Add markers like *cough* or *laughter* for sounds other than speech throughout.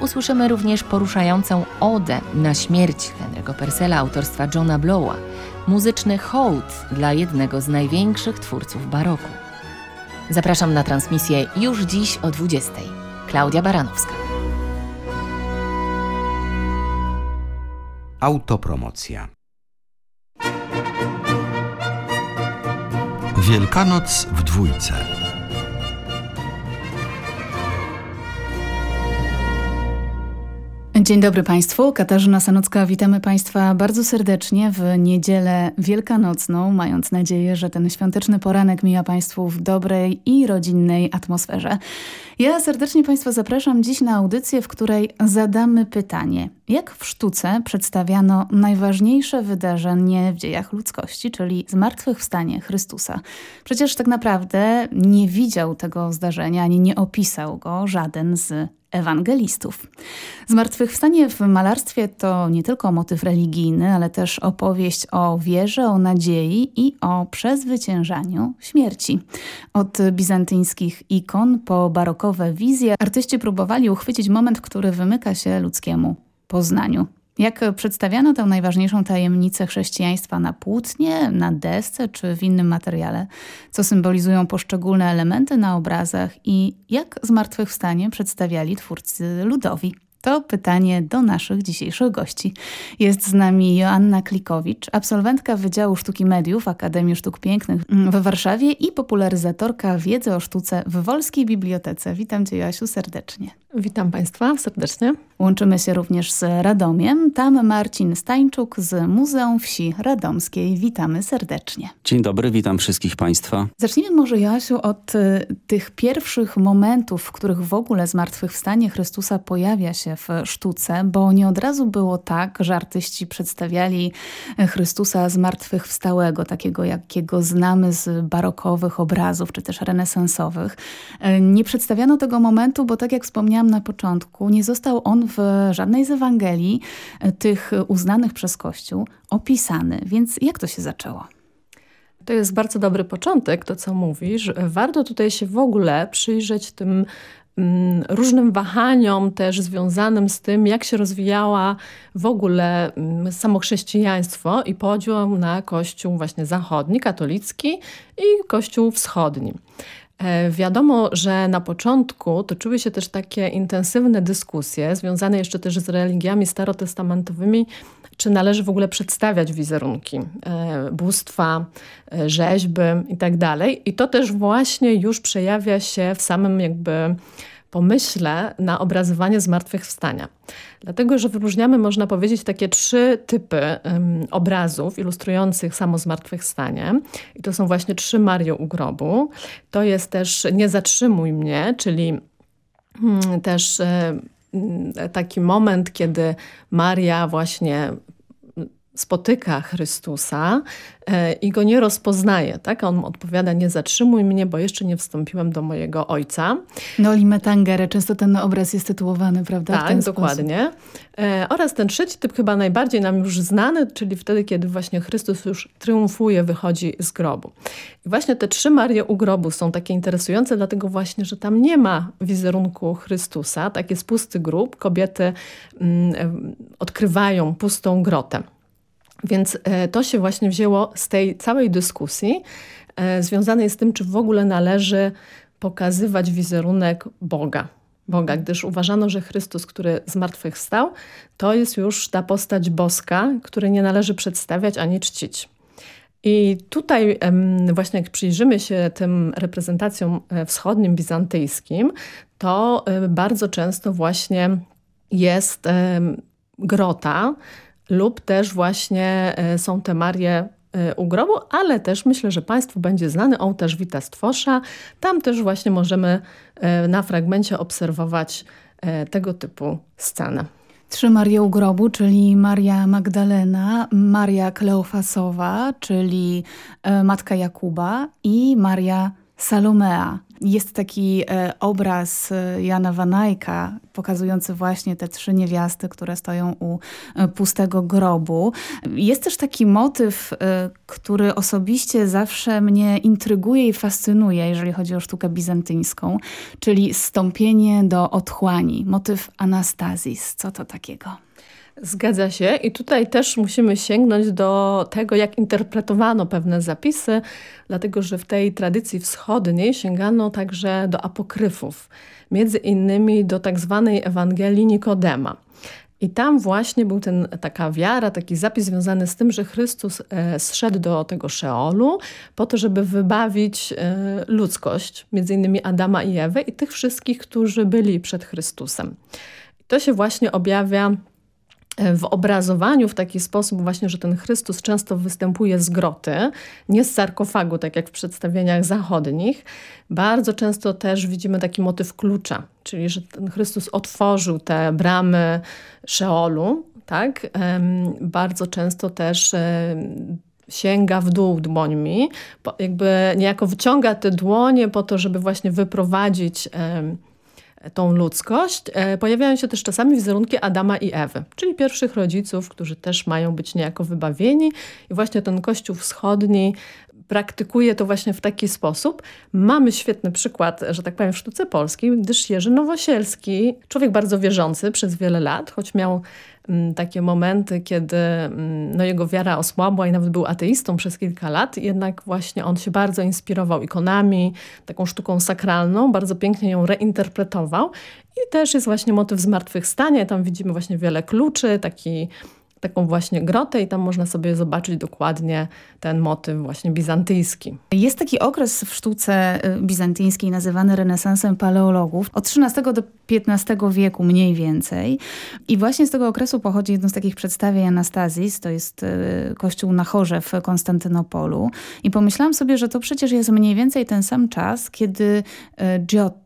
Usłyszymy również poruszającą odę na śmierć Henry'ego Persela autorstwa Johna Blowa, muzyczny hołd dla jednego z największych twórców baroku. Zapraszam na transmisję już dziś o 20. Klaudia Baranowska. Autopromocja. Wielkanoc w dwójce. Dzień dobry Państwu, Katarzyna Sanocka, witamy Państwa bardzo serdecznie w niedzielę wielkanocną, mając nadzieję, że ten świąteczny poranek mija Państwu w dobrej i rodzinnej atmosferze. Ja serdecznie Państwa zapraszam dziś na audycję, w której zadamy pytanie, jak w sztuce przedstawiano najważniejsze wydarzenie w dziejach ludzkości, czyli zmartwychwstanie Chrystusa. Przecież tak naprawdę nie widział tego zdarzenia, ani nie opisał go żaden z ewangelistów. Zmartwychwstanie w malarstwie to nie tylko motyw religijny, ale też opowieść o wierze, o nadziei i o przezwyciężaniu śmierci. Od bizantyńskich ikon po barokowe wizje artyści próbowali uchwycić moment, który wymyka się ludzkiemu poznaniu. Jak przedstawiano tę najważniejszą tajemnicę chrześcijaństwa na płótnie, na desce czy w innym materiale? Co symbolizują poszczególne elementy na obrazach i jak zmartwychwstanie przedstawiali twórcy ludowi? To pytanie do naszych dzisiejszych gości. Jest z nami Joanna Klikowicz, absolwentka Wydziału Sztuki Mediów Akademii Sztuk Pięknych w Warszawie i popularyzatorka wiedzy o sztuce w Wolskiej Bibliotece. Witam Cię, Joasiu, serdecznie. Witam Państwa serdecznie. Łączymy się również z Radomiem. Tam Marcin Stańczuk z Muzeum Wsi Radomskiej. Witamy serdecznie. Dzień dobry, witam wszystkich Państwa. Zacznijmy może, Joasiu, od y, tych pierwszych momentów, w których w ogóle zmartwychwstanie Chrystusa pojawia się w sztuce, bo nie od razu było tak, że artyści przedstawiali Chrystusa zmartwychwstałego, takiego jakiego znamy z barokowych obrazów, czy też renesansowych. Y, nie przedstawiano tego momentu, bo tak jak wspomniałam, na początku, nie został on w żadnej z Ewangelii, e, tych uznanych przez Kościół, opisany. Więc jak to się zaczęło? To jest bardzo dobry początek, to co mówisz. Warto tutaj się w ogóle przyjrzeć tym mm, różnym wahaniom też związanym z tym, jak się rozwijała w ogóle mm, samo chrześcijaństwo i podział na Kościół właśnie zachodni, katolicki i Kościół wschodni. E, wiadomo, że na początku toczyły się też takie intensywne dyskusje związane jeszcze też z religiami starotestamentowymi, czy należy w ogóle przedstawiać wizerunki, e, bóstwa, e, rzeźby itd. Tak I to też właśnie już przejawia się w samym jakby pomyśle na obrazowanie zmartwychwstania. Dlatego, że wyróżniamy, można powiedzieć, takie trzy typy um, obrazów ilustrujących samo zmartwychwstanie. I to są właśnie trzy Mario u grobu. To jest też Nie zatrzymuj mnie, czyli um, też um, taki moment, kiedy Maria właśnie spotyka Chrystusa e, i go nie rozpoznaje. Tak? On odpowiada, nie zatrzymuj mnie, bo jeszcze nie wstąpiłem do mojego ojca. Noli Metangere, często ten obraz jest tytułowany, prawda? Tak, dokładnie. E, oraz ten trzeci typ, chyba najbardziej nam już znany, czyli wtedy, kiedy właśnie Chrystus już triumfuje, wychodzi z grobu. I właśnie te trzy Marie u grobu są takie interesujące, dlatego właśnie, że tam nie ma wizerunku Chrystusa, tak jest pusty grób, kobiety mm, odkrywają pustą grotę. Więc e, to się właśnie wzięło z tej całej dyskusji e, związanej z tym, czy w ogóle należy pokazywać wizerunek Boga. Boga, gdyż uważano, że Chrystus, który zmartwychwstał, to jest już ta postać boska, której nie należy przedstawiać ani czcić. I tutaj właśnie jak przyjrzymy się tym reprezentacjom e, wschodnim, bizantyjskim, to bardzo często właśnie jest grota, lub też właśnie e, są te Marie e, u grobu, ale też myślę, że Państwu będzie znany ołtarz Wita Stwosza. Tam też właśnie możemy e, na fragmencie obserwować tego typu scenę. Trzy Marie u grobu, czyli Maria Magdalena, Maria Kleofasowa, czyli matka Jakuba i Maria Salomea. Jest taki e, obraz e, Jana Wanajka, pokazujący właśnie te trzy niewiasty, które stoją u e, pustego grobu. Jest też taki motyw, który osobiście zawsze mnie intryguje i fascynuje, jeżeli chodzi o sztukę bizantyńską, czyli stąpienie do otchłani. Motyw Anastazis. Co to takiego? Zgadza się i tutaj też musimy sięgnąć do tego, jak interpretowano pewne zapisy, dlatego że w tej tradycji wschodniej sięgano także do apokryfów, między innymi do tak zwanej Ewangelii Nikodema. I tam właśnie był ten, taka wiara, taki zapis związany z tym, że Chrystus e, zszedł do tego Szeolu po to, żeby wybawić e, ludzkość, między innymi Adama i Ewę i tych wszystkich, którzy byli przed Chrystusem. I to się właśnie objawia w obrazowaniu w taki sposób właśnie, że ten Chrystus często występuje z groty, nie z sarkofagu, tak jak w przedstawieniach zachodnich. Bardzo często też widzimy taki motyw klucza, czyli że ten Chrystus otworzył te bramy Szeolu, tak? Bardzo często też sięga w dół dłońmi, jakby niejako wyciąga te dłonie po to, żeby właśnie wyprowadzić tą ludzkość, e, pojawiają się też czasami wizerunki Adama i Ewy, czyli pierwszych rodziców, którzy też mają być niejako wybawieni. I właśnie ten Kościół Wschodni praktykuje to właśnie w taki sposób. Mamy świetny przykład, że tak powiem, w sztuce polskiej, gdyż Jerzy Nowosielski, człowiek bardzo wierzący przez wiele lat, choć miał Mm, takie momenty, kiedy mm, no, jego wiara osłabła i nawet był ateistą przez kilka lat, jednak właśnie on się bardzo inspirował ikonami, taką sztuką sakralną, bardzo pięknie ją reinterpretował i też jest właśnie motyw zmartwychwstania, tam widzimy właśnie wiele kluczy, taki taką właśnie grotę i tam można sobie zobaczyć dokładnie ten motyw właśnie bizantyjski. Jest taki okres w sztuce y, bizantyjskiej nazywany renesansem paleologów od XIII do XV wieku mniej więcej i właśnie z tego okresu pochodzi jedno z takich przedstawień Anastazis, to jest y, kościół na Chorze w Konstantynopolu i pomyślałam sobie, że to przecież jest mniej więcej ten sam czas, kiedy y, Giotto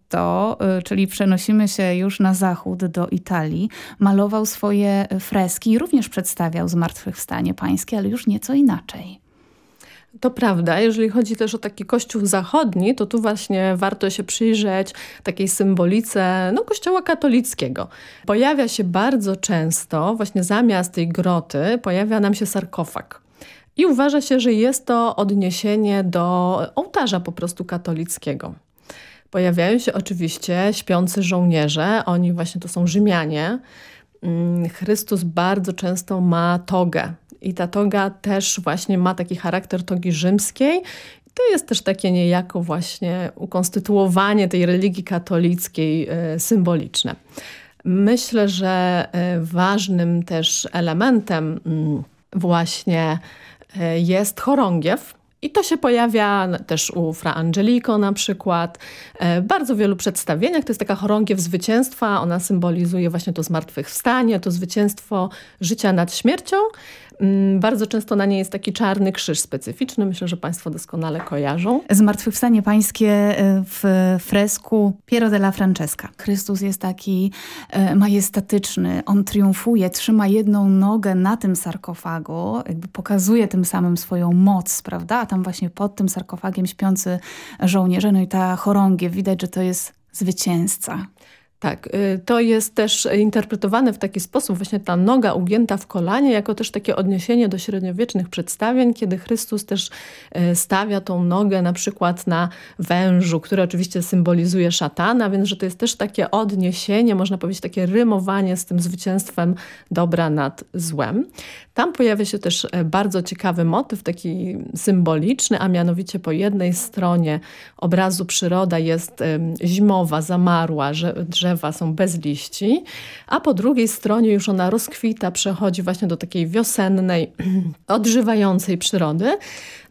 Y, czyli przenosimy się już na zachód do Italii, malował swoje freski i również przedstawiał zmartwychwstanie pańskie, ale już nieco inaczej. To prawda. Jeżeli chodzi też o taki kościół zachodni, to tu właśnie warto się przyjrzeć takiej symbolice no, kościoła katolickiego. Pojawia się bardzo często, właśnie zamiast tej groty, pojawia nam się sarkofag. I uważa się, że jest to odniesienie do ołtarza po prostu katolickiego. Pojawiają się oczywiście śpiący żołnierze, oni właśnie to są Rzymianie. Mm, Chrystus bardzo często ma togę i ta toga też właśnie ma taki charakter togi rzymskiej. To jest też takie niejako właśnie ukonstytuowanie tej religii katolickiej e, symboliczne. Myślę, że e, ważnym też elementem mm, właśnie e, jest chorągiew, i to się pojawia też u Fra Angelico na przykład. E, bardzo wielu przedstawieniach to jest taka chorągiew zwycięstwa. Ona symbolizuje właśnie to zmartwychwstanie, to zwycięstwo życia nad śmiercią. Mm, bardzo często na niej jest taki czarny krzyż specyficzny. Myślę, że Państwo doskonale kojarzą. Zmartwychwstanie pańskie e, w fresku Piero della Francesca. Chrystus jest taki e, majestatyczny. On triumfuje, trzyma jedną nogę na tym sarkofagu, jakby pokazuje tym samym swoją moc, prawda? A tam właśnie pod tym sarkofagiem śpiący żołnierze. No i ta chorągiew, widać, że to jest zwycięzca. Tak, y, to jest też interpretowane w taki sposób, właśnie ta noga ugięta w kolanie, jako też takie odniesienie do średniowiecznych przedstawień, kiedy Chrystus też y, stawia tą nogę na przykład na wężu, który oczywiście symbolizuje szatana, więc że to jest też takie odniesienie, można powiedzieć takie rymowanie z tym zwycięstwem dobra nad złem. Tam pojawia się też e, bardzo ciekawy motyw, taki symboliczny, a mianowicie po jednej stronie obrazu przyroda jest zimowa, zamarła, drzewa są bez liści, a po drugiej stronie już ona rozkwita, przechodzi właśnie do takiej wiosennej, *clears throat* odżywającej przyrody.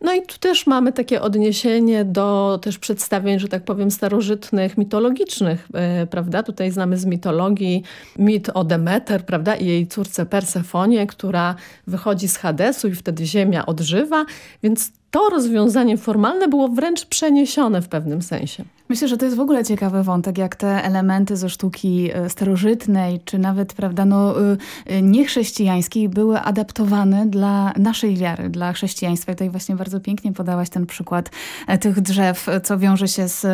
No i tu też mamy takie odniesienie do też przedstawień, że tak powiem, starożytnych, mitologicznych, yy, prawda? Tutaj znamy z mitologii mit o Demeter, prawda? I jej córce Persefonie, która wychodzi z Hadesu i wtedy ziemia odżywa, więc to rozwiązanie formalne było wręcz przeniesione w pewnym sensie. Myślę, że to jest w ogóle ciekawy wątek, jak te elementy ze sztuki e, starożytnej, czy nawet prawda, no, e, e, niechrześcijańskiej były adaptowane dla naszej wiary, dla chrześcijaństwa. I tutaj właśnie bardzo pięknie podałaś ten przykład tych drzew, co wiąże się z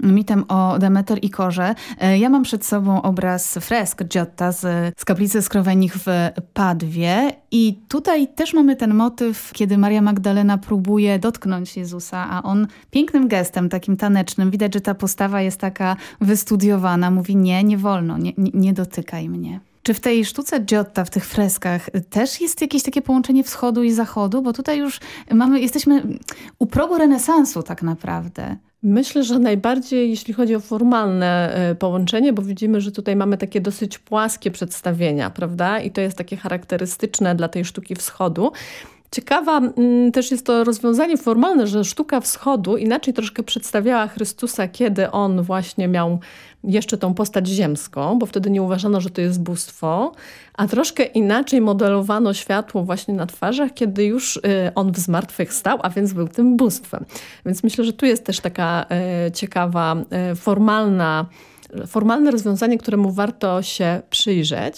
mitem o Demeter i Korze. Ja mam przed sobą obraz fresk Giotta z, z kaplicy Skrowenich w Padwie i tutaj też mamy ten motyw, kiedy Maria Magdalena próbuje dotknąć Jezusa, a on pięknym gestem, takim tanecznym, widać, że ta postawa jest taka wystudiowana. Mówi nie, nie wolno, nie, nie, dotykaj mnie. Czy w tej sztuce Giotta, w tych freskach też jest jakieś takie połączenie wschodu i zachodu? Bo tutaj już mamy, jesteśmy u progu renesansu tak naprawdę. Myślę, że najbardziej jeśli chodzi o formalne e, połączenie, bo widzimy, że tutaj mamy takie dosyć płaskie przedstawienia, prawda? I to jest takie charakterystyczne dla tej sztuki wschodu. Ciekawa mm, też jest to rozwiązanie formalne, że sztuka wschodu inaczej troszkę przedstawiała Chrystusa, kiedy on właśnie miał jeszcze tą postać ziemską, bo wtedy nie uważano, że to jest bóstwo, a troszkę inaczej modelowano światło właśnie na twarzach, kiedy już y, on w zmartwychwstał, a więc był tym bóstwem. Więc myślę, że tu jest też taka y, ciekawa, y, formalna formalne rozwiązanie, któremu warto się przyjrzeć.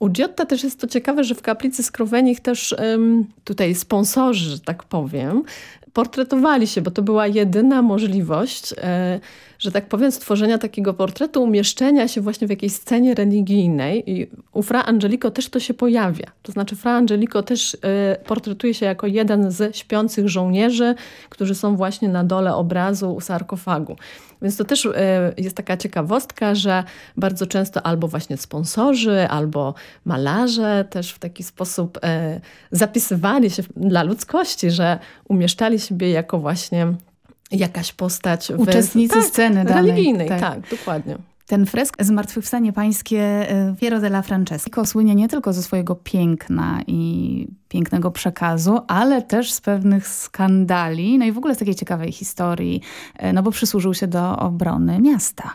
U Giotta też jest to ciekawe, że w kaplicy Skrowenich też tutaj sponsorzy, że tak powiem, portretowali się, bo to była jedyna możliwość, e, że tak powiem, stworzenia takiego portretu, umieszczenia się właśnie w jakiejś scenie religijnej. I u Fra Angelico też to się pojawia. To znaczy Fra Angelico też e, portretuje się jako jeden z śpiących żołnierzy, którzy są właśnie na dole obrazu u sarkofagu. Więc to też e, jest taka ciekawostka, że bardzo często albo właśnie sponsorzy, albo malarze też w taki sposób e, zapisywali się dla ludzkości, że umieszczali siebie jako właśnie jakaś postać. Uczestnicy tak, sceny religijnej. Tak. tak, dokładnie. Ten fresk Zmartwychwstanie Pańskie Piero della Francesco słynie nie tylko ze swojego piękna i pięknego przekazu, ale też z pewnych skandali, no i w ogóle z takiej ciekawej historii, e, no bo przysłużył się do obrony miasta.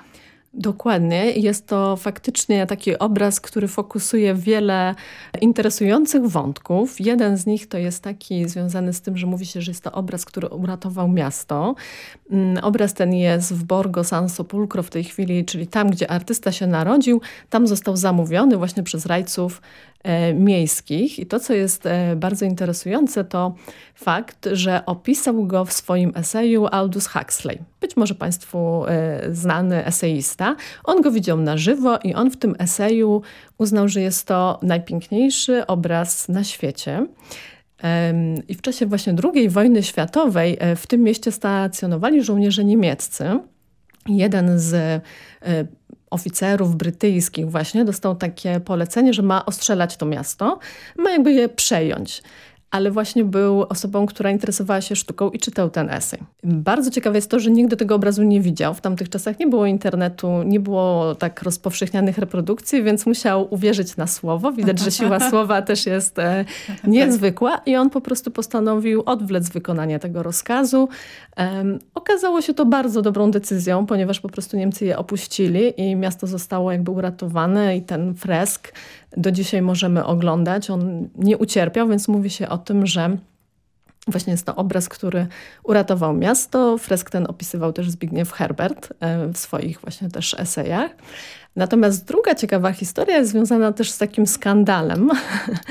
Dokładnie. Jest to faktycznie taki obraz, który fokusuje wiele interesujących wątków. Jeden z nich to jest taki związany z tym, że mówi się, że jest to obraz, który uratował miasto. Mm, obraz ten jest w Borgo San Sepulcro w tej chwili, czyli tam, gdzie artysta się narodził. Tam został zamówiony właśnie przez rajców miejskich. I to, co jest e, bardzo interesujące, to fakt, że opisał go w swoim eseju Aldous Huxley. Być może Państwu e, znany eseista. On go widział na żywo i on w tym eseju uznał, że jest to najpiękniejszy obraz na świecie. I w czasie właśnie II wojny światowej w tym mieście stacjonowali żołnierze niemieccy. Jeden z oficerów brytyjskich właśnie dostał takie polecenie, że ma ostrzelać to miasto, ma jakby je przejąć ale właśnie był osobą, która interesowała się sztuką i czytał ten esej. Bardzo ciekawe jest to, że nigdy tego obrazu nie widział. W tamtych czasach nie było internetu, nie było tak rozpowszechnianych reprodukcji, więc musiał uwierzyć na słowo. Widać, że siła *laughs* słowa też jest e, niezwykła i on po prostu postanowił odwlec wykonanie tego rozkazu. Okazało się to bardzo dobrą decyzją, ponieważ po prostu Niemcy je opuścili i miasto zostało jakby uratowane i ten fresk do dzisiaj możemy oglądać. On nie ucierpiał, więc mówi się o tym, że Właśnie jest to obraz, który uratował miasto. Fresk ten opisywał też Zbigniew Herbert e, w swoich właśnie też esejach. Natomiast druga ciekawa historia jest związana też z takim skandalem.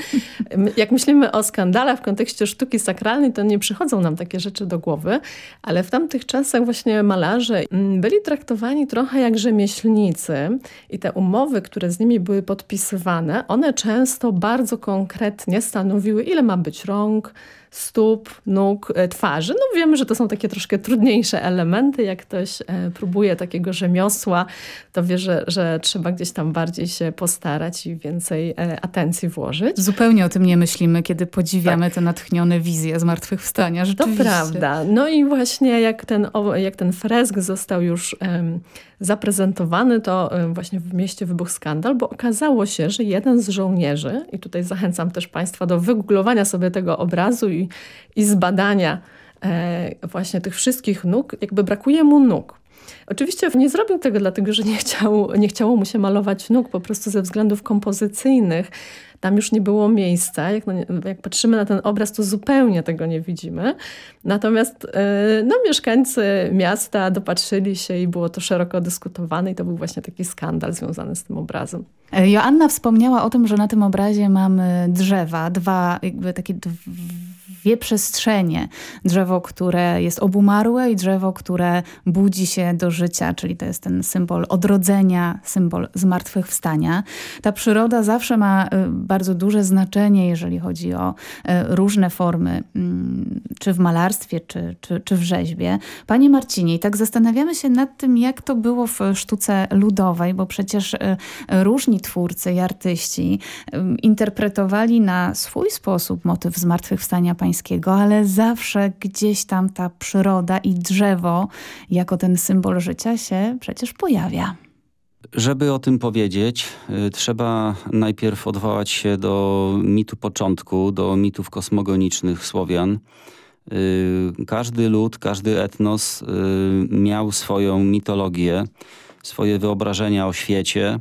*laughs* Jak myślimy o skandalach w kontekście sztuki sakralnej, to nie przychodzą nam takie rzeczy do głowy, ale w tamtych czasach właśnie malarze mm, byli traktowani trochę jak rzemieślnicy i te umowy, które z nimi były podpisywane, one często bardzo konkretnie stanowiły, ile ma być rąk, stóp, nóg, e, twarzy. No wiemy, że to są takie troszkę trudniejsze elementy. Jak ktoś e, próbuje takiego rzemiosła, to wie, że, że trzeba gdzieś tam bardziej się postarać i więcej e, atencji włożyć. Zupełnie o tym nie myślimy, kiedy podziwiamy tak. te natchnione wizje zmartwychwstania. Rzeczywiście. To prawda. No i właśnie jak ten, jak ten fresk został już um, zaprezentowany, to właśnie w mieście wybuchł skandal, bo okazało się, że jeden z żołnierzy, i tutaj zachęcam też Państwa do wygooglowania sobie tego obrazu i, i zbadania e, właśnie tych wszystkich nóg, jakby brakuje mu nóg. Oczywiście nie zrobił tego dlatego, że nie, chciał, nie chciało mu się malować nóg, po prostu ze względów kompozycyjnych tam już nie było miejsca. Jak, jak, patrzymy na ten obraz, to zupełnie tego nie widzimy. Natomiast e, no, mieszkańcy miasta dopatrzyli się i było to szeroko dyskutowane i to był właśnie taki skandal związany z tym obrazem. Joanna wspomniała o tym, że na tym obrazie mamy drzewa, dwa jakby takie dwie przestrzenie. Drzewo, które jest obumarłe i drzewo, które budzi się do życia, czyli to jest ten symbol odrodzenia, symbol zmartwychwstania. Ta przyroda zawsze ma y, bardzo duże znaczenie, jeżeli chodzi o y, różne formy, mm, czy w malarstwie, czy, czy, czy w rzeźbie. Panie Marcinie, tak zastanawiamy się nad tym, jak to było w sztuce ludowej, bo przecież y, różni twórcy i artyści interpretowali na swój sposób motyw zmartwychwstania państwa ale zawsze gdzieś tam ta przyroda i drzewo jako ten symbol życia się przecież pojawia. Żeby o tym powiedzieć, y, trzeba najpierw odwołać się do mitu początku, do mitów kosmogonicznych Słowian. Y, każdy lud, każdy etnos y, miał swoją mitologię, swoje wyobrażenia o świecie,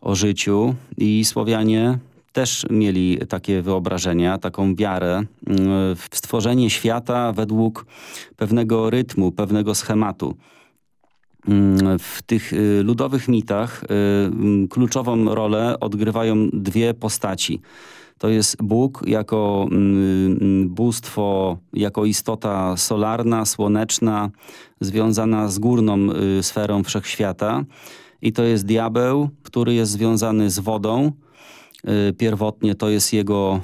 o życiu i Słowianie też mieli takie wyobrażenia, taką wiarę mm, w stworzenie świata według pewnego rytmu, pewnego schematu. Mm, w tych y, ludowych mitach y, mm, kluczową rolę odgrywają dwie postaci. To jest Bóg jako bóstwo, jako istota solarna, słoneczna, związana z górną y, sferą wszechświata. I to jest diabeł, który jest związany z wodą, pierwotnie to jest jego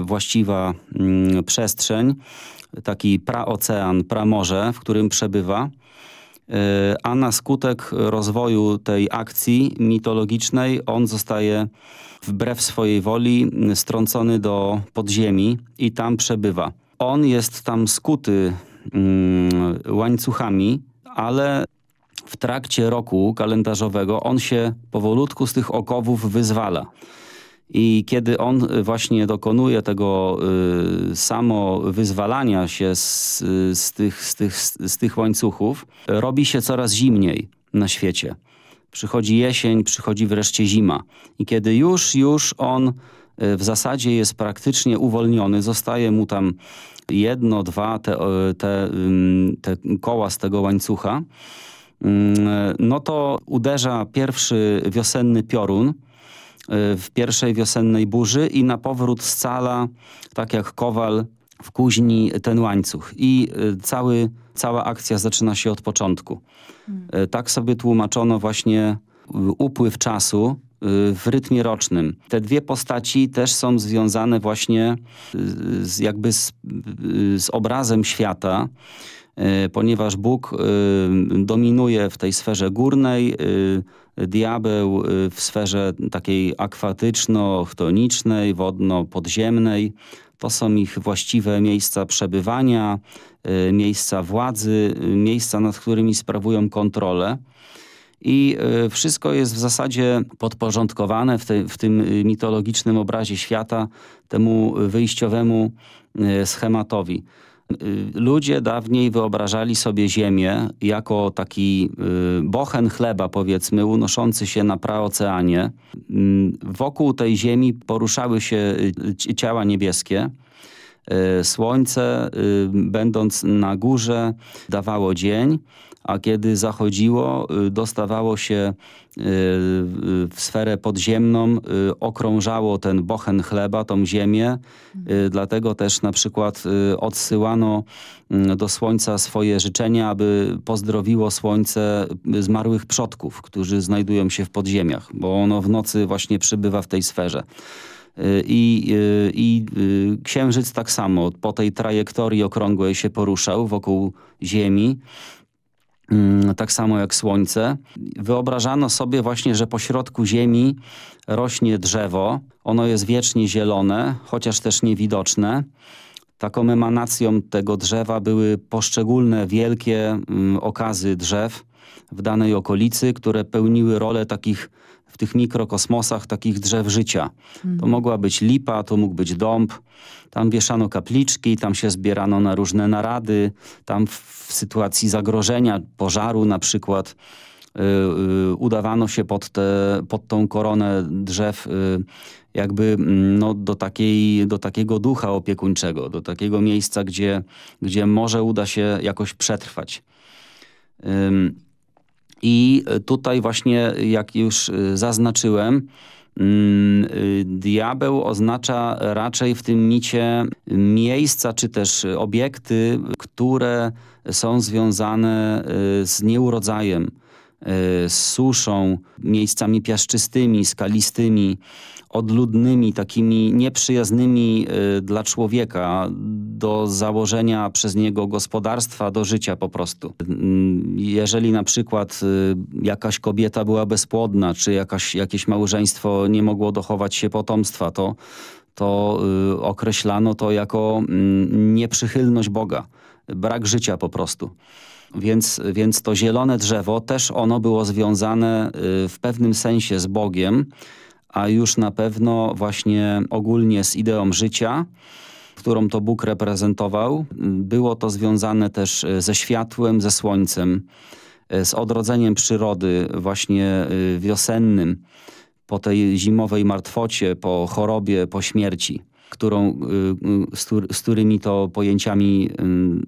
y, właściwa mm, przestrzeń, taki praocean, pramorze, w którym przebywa. Y, a na skutek rozwoju tej akcji mitologicznej on zostaje wbrew swojej woli strącony do podziemi i tam przebywa. On jest tam skuty mm, łańcuchami, ale w trakcie roku kalendarzowego on się powolutku z tych okowów wyzwala. I kiedy on y, właśnie dokonuje tego y, samo wyzwalania się z, z, tych, z, tych, z tych łańcuchów, robi się coraz zimniej na świecie. Przychodzi jesień, przychodzi wreszcie zima. I kiedy już, już on y, w zasadzie jest praktycznie uwolniony, zostaje mu tam jedno, dwa te, te, te koła z tego łańcucha, no to uderza pierwszy wiosenny piorun, w pierwszej wiosennej burzy i na powrót scala, tak jak kowal w kuźni, ten łańcuch. I y, cały, cała akcja zaczyna się od początku. Hmm. Tak sobie tłumaczono właśnie upływ czasu w rytmie rocznym. Te dwie postaci też są związane właśnie z, jakby z, z obrazem świata, ponieważ Bóg dominuje w tej sferze górnej, diabeł y, w sferze takiej akwatyczno-chtonicznej, wodno-podziemnej. To są ich właściwe miejsca przebywania, y, miejsca władzy, y, miejsca, nad którymi sprawują kontrolę. I wszystko jest w zasadzie podporządkowane w, te, w tym mitologicznym obrazie świata temu wyjściowemu schematowi. Y, ludzie dawniej wyobrażali sobie ziemię jako taki y, bochen chleba, powiedzmy, unoszący się na praoceanie. Mm, wokół tej ziemi poruszały się y, ciała niebieskie. Słońce, będąc na górze, dawało dzień, a kiedy zachodziło, dostawało się w sferę podziemną, okrążało ten bochen chleba, tą ziemię. Dlatego też na przykład odsyłano do słońca swoje życzenia, aby pozdrowiło słońce zmarłych przodków, którzy znajdują się w podziemiach, bo ono w nocy właśnie przybywa w tej sferze. I, I księżyc tak samo po tej trajektorii okrągłej się poruszał wokół Ziemi. Mm, tak samo jak Słońce. Wyobrażano sobie właśnie, że po środku Ziemi rośnie drzewo. Ono jest wiecznie zielone, chociaż też niewidoczne. Taką emanacją tego drzewa były poszczególne wielkie mm, okazy drzew. W danej okolicy, które pełniły rolę takich w tych mikrokosmosach takich drzew życia. To mogła być lipa, to mógł być dąb. Tam wieszano kapliczki, tam się zbierano na różne narady. Tam w sytuacji zagrożenia, pożaru na przykład, y, y, udawano się pod, te, pod tą koronę drzew y, jakby mm, no, do, takiej, do takiego ducha opiekuńczego, do takiego miejsca, gdzie, gdzie może uda się jakoś przetrwać. I tutaj właśnie, jak już y, zaznaczyłem, mm, y, diabeł oznacza raczej w tym micie miejsca czy też obiekty, które są związane y, z nieurodzajem, z suszą, miejscami piaszczystymi, skalistymi, odludnymi, takimi nieprzyjaznymi y, dla człowieka do założenia przez niego gospodarstwa, do życia po prostu. Mm, jeżeli na przykład y, jakaś kobieta była bezpłodna, czy jakaś, jakieś małżeństwo nie mogło dochować się potomstwa, to, to y, określano to jako mm, nieprzychylność Boga, brak życia po prostu. Więc, więc to zielone drzewo też ono było związane w pewnym sensie z Bogiem, a już na pewno właśnie ogólnie z ideą życia, którą to Bóg reprezentował. Było to związane też e, ze światłem, ze słońcem, e, z odrodzeniem przyrody właśnie e, wiosennym, po tej zimowej martwocie, po chorobie, po śmierci, którą, z, którymi to pojęciami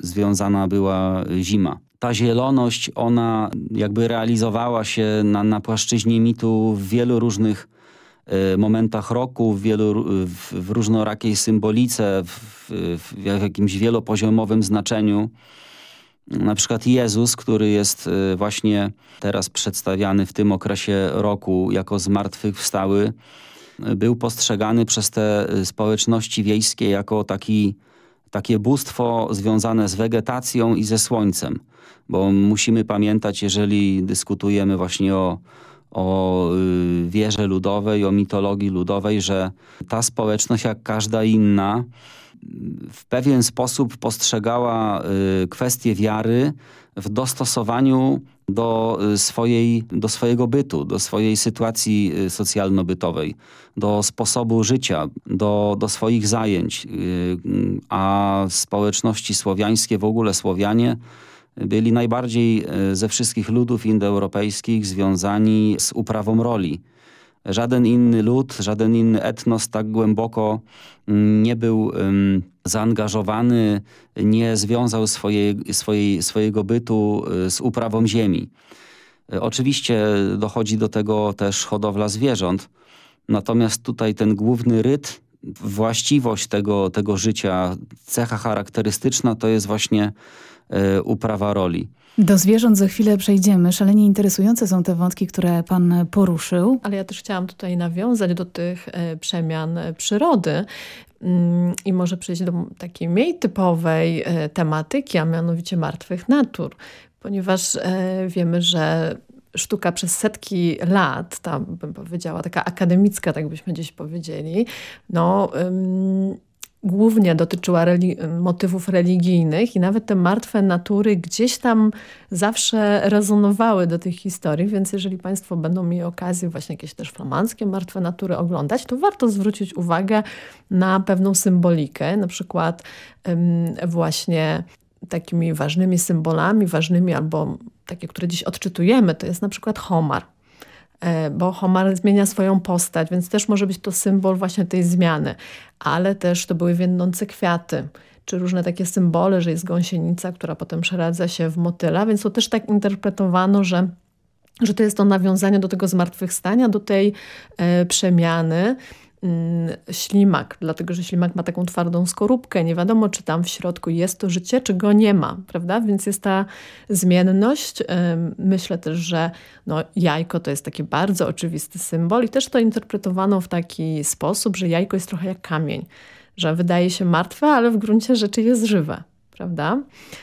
związana była zima ta zieloność, ona jakby realizowała się na, na płaszczyźnie mitu w wielu różnych momentach roku, w, wielu, w, w różnorakiej symbolice, w, w, jakimś wielopoziomowym znaczeniu. Na przykład Jezus, który jest e, właśnie teraz przedstawiany w tym okresie roku jako zmartwychwstały, był postrzegany przez te społeczności wiejskie jako taki, takie bóstwo związane z wegetacją i ze słońcem. Bo musimy pamiętać, jeżeli dyskutujemy właśnie o o y, wierze ludowej, o mitologii ludowej, że ta społeczność jak każda inna w pewien sposób postrzegała y, kwestię wiary w dostosowaniu do, y, swojej, do swojego bytu, do swojej sytuacji socjalno-bytowej, do sposobu życia, do, do swoich zajęć. A społeczności słowiańskie, w ogóle Słowianie, byli najbardziej e, ze wszystkich ludów indoeuropejskich związani z uprawą roli. Żaden inny lud, żaden inny etnos tak głęboko mm, nie był zaangażowany, nie związał swojej, swojej, swojego bytu e, z uprawą ziemi. E, oczywiście dochodzi do tego też hodowla zwierząt, natomiast tutaj ten główny ryt, właściwość tego, tego życia, cecha charakterystyczna to jest właśnie uprawa roli. Do zwierząt za chwilę przejdziemy. Szalenie interesujące są te wątki, które pan poruszył. Ale ja też chciałam tutaj nawiązać do tych e, przemian przyrody mm, i może przejść do takiej mniej typowej e, tematyki, a mianowicie martwych natur. Ponieważ wiemy, że sztuka przez setki lat, tam bym powiedziała taka akademicka, tak byśmy gdzieś powiedzieli, no głównie dotyczyła religi motywów religijnych i nawet te martwe natury gdzieś tam zawsze rezonowały do tych historii, więc jeżeli Państwo będą mieli okazję właśnie jakieś też flamandzkie martwe natury oglądać, to warto zwrócić uwagę na pewną symbolikę, na przykład ym, właśnie takimi ważnymi symbolami, ważnymi albo takie, które dziś odczytujemy, to jest na przykład homar. E, bo Homar zmienia swoją postać, więc też może być to symbol właśnie tej zmiany. Ale też to były więdnące kwiaty, czy różne takie symbole, że jest gąsienica, która potem przeradza się w motyla, więc to też tak interpretowano, że że to jest to nawiązanie do tego zmartwychwstania, do tej e, przemiany. Mm, ślimak, dlatego że ślimak ma taką twardą skorupkę. Nie wiadomo, czy tam w środku jest to życie, czy go nie ma, prawda? Więc jest ta zmienność. Myślę też, że no, jajko to jest taki bardzo oczywisty symbol i też to interpretowano w taki sposób, że jajko jest trochę jak kamień, że wydaje się martwe, ale w gruncie rzeczy jest żywe prawda?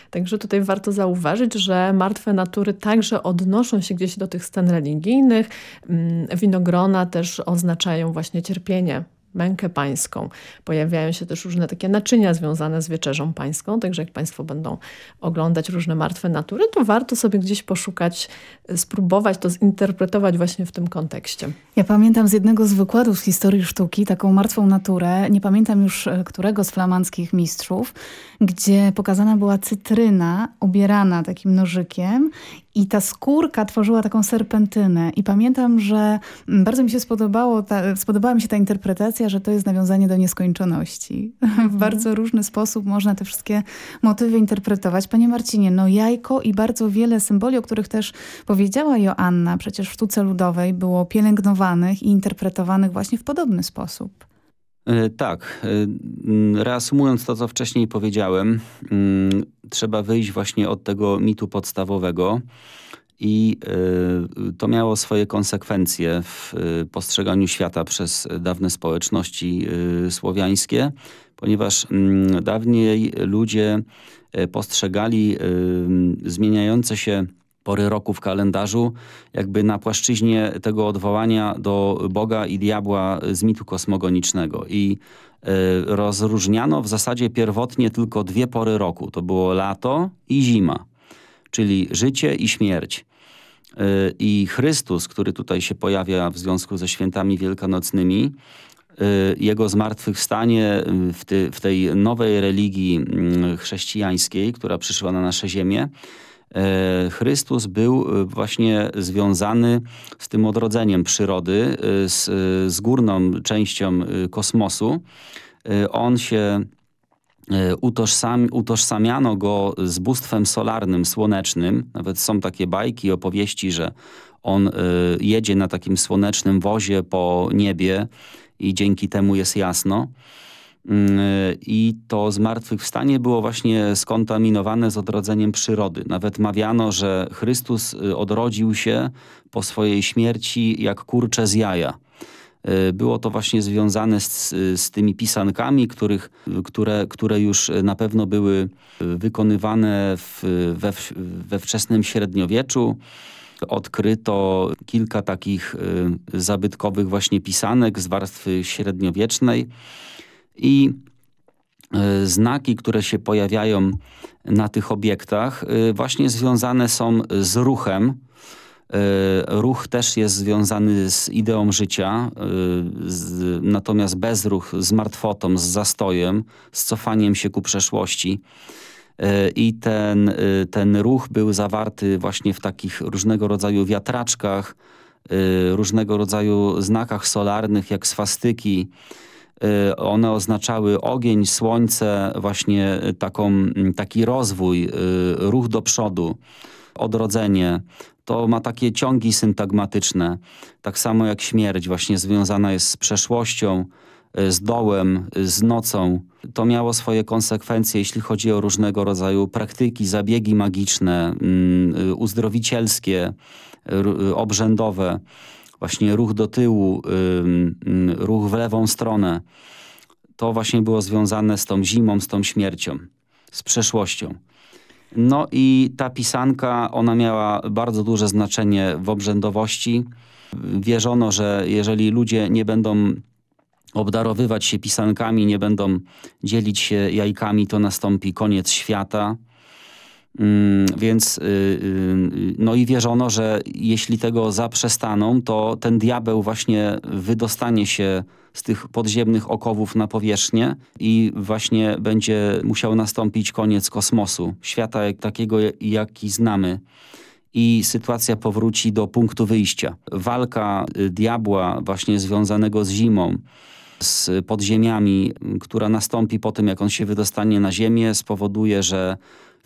Także tutaj warto zauważyć, że martwe natury także odnoszą się gdzieś do tych scen religijnych. Mm, winogrona też oznaczają właśnie cierpienie mękę pańską. Pojawiają się też różne takie naczynia związane z wieczerzą pańską, także jak państwo będą oglądać różne martwe natury, to warto sobie gdzieś poszukać, spróbować to zinterpretować właśnie w tym kontekście. Ja pamiętam z jednego z wykładów z historii sztuki taką martwą naturę, nie pamiętam już e, którego z flamandzkich mistrzów, gdzie pokazana była cytryna obierana takim nożykiem i ta skórka tworzyła taką serpentynę. I pamiętam, że mm, bardzo mi się spodobało ta, spodobała mi się ta interpretacja, że to jest nawiązanie do nieskończoności. *laughs* Mhm. W bardzo różny sposób można te wszystkie motywy interpretować. Panie Marcinie, no jajko i bardzo wiele symboli, o których też powiedziała Joanna, przecież w sztuce ludowej było pielęgnowanych i interpretowanych właśnie w podobny sposób. E, tak. E, reasumując to, co wcześniej powiedziałem, mm, trzeba wyjść właśnie od tego mitu podstawowego i e, to miało swoje konsekwencje w postrzeganiu świata przez dawne społeczności słowiańskie, ponieważ mm, dawniej ludzie postrzegali zmieniające się pory roku w kalendarzu, jakby na płaszczyźnie tego odwołania do Boga i diabła z mitu kosmogonicznego. I y, rozróżniano w zasadzie pierwotnie tylko dwie pory roku. To było lato i zima, czyli życie i śmierć. Y, I Chrystus, który tutaj się pojawia w związku ze świętami wielkanocnymi, y, jego zmartwychwstanie w, ty, w tej nowej religii mm, chrześcijańskiej, która przyszła na nasze ziemię, E, Chrystus był e, właśnie związany z tym odrodzeniem przyrody, e, z, z górną częścią kosmosu. On się utożsam, utożsamiano go z bóstwem solarnym, słonecznym. Nawet są takie bajki, opowieści, że on jedzie na takim słonecznym wozie po niebie i dzięki temu jest jasno. Mm, I to zmartwychwstanie było właśnie skontaminowane z odrodzeniem przyrody. Nawet mawiano, że Chrystus odrodził się po swojej śmierci jak kurcze z jaja. Y, było to właśnie związane z, z tymi pisankami, których, które, które już na pewno były wykonywane w, we, we wczesnym średniowieczu. Odkryto kilka takich zabytkowych właśnie pisanek z warstwy średniowiecznej i e, znaki, które się pojawiają na tych obiektach e, właśnie związane są z ruchem. E, ruch też jest związany z ideą życia, z, natomiast bezruch z martwotą, z zastojem, z cofaniem się ku przeszłości. I ten, ten ruch był zawarty właśnie w takich różnego rodzaju wiatraczkach, różnego rodzaju znakach solarnych, jak swastyki, one oznaczały ogień, słońce, właśnie taką, taki rozwój, ruch do przodu, odrodzenie. To ma takie ciągi syntagmatyczne. Tak samo jak śmierć właśnie związana jest z przeszłością, y, z dołem, z nocą. To miało swoje konsekwencje, jeśli chodzi o różnego rodzaju praktyki, zabiegi magiczne, mm, uzdrowicielskie, obrzędowe właśnie ruch do tyłu, ruch w lewą stronę, to właśnie było związane z tą zimą, z tą śmiercią, z przeszłością. No i ta pisanka, ona miała bardzo duże znaczenie w obrzędowości. Wierzono, że jeżeli ludzie nie będą obdarowywać się pisankami, nie będą dzielić się jajkami, to nastąpi koniec świata. Mm, więc y, y, no i wierzono, że jeśli tego zaprzestaną, to ten diabeł właśnie wydostanie się z tych podziemnych okowów na powierzchnię i właśnie będzie musiał nastąpić koniec kosmosu, świata takiego, jaki znamy i sytuacja powróci do punktu wyjścia. Walka y, diabła właśnie związanego z zimą, z podziemiami, która nastąpi po tym, jak on się wydostanie na ziemię, spowoduje, że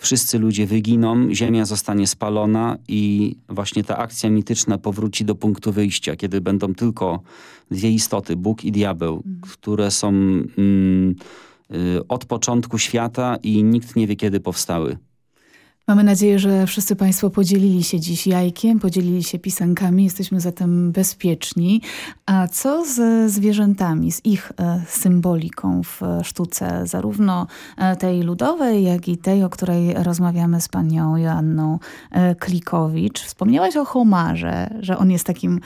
wszyscy ludzie wyginą, ziemia zostanie spalona i właśnie ta akcja mityczna powróci do punktu wyjścia, kiedy będą tylko dwie istoty, Bóg i diabeł, mm. które są mm, y, od początku świata i nikt nie wie, kiedy powstały. Mamy nadzieję, że wszyscy Państwo podzielili się dziś jajkiem, podzielili się pisankami, jesteśmy zatem bezpieczni. A co z zwierzętami, z ich e, symboliką w sztuce, zarówno e, tej ludowej, jak i tej, o której rozmawiamy z panią Joanną e, Klikowicz? Wspomniałaś o homarze, że on jest takim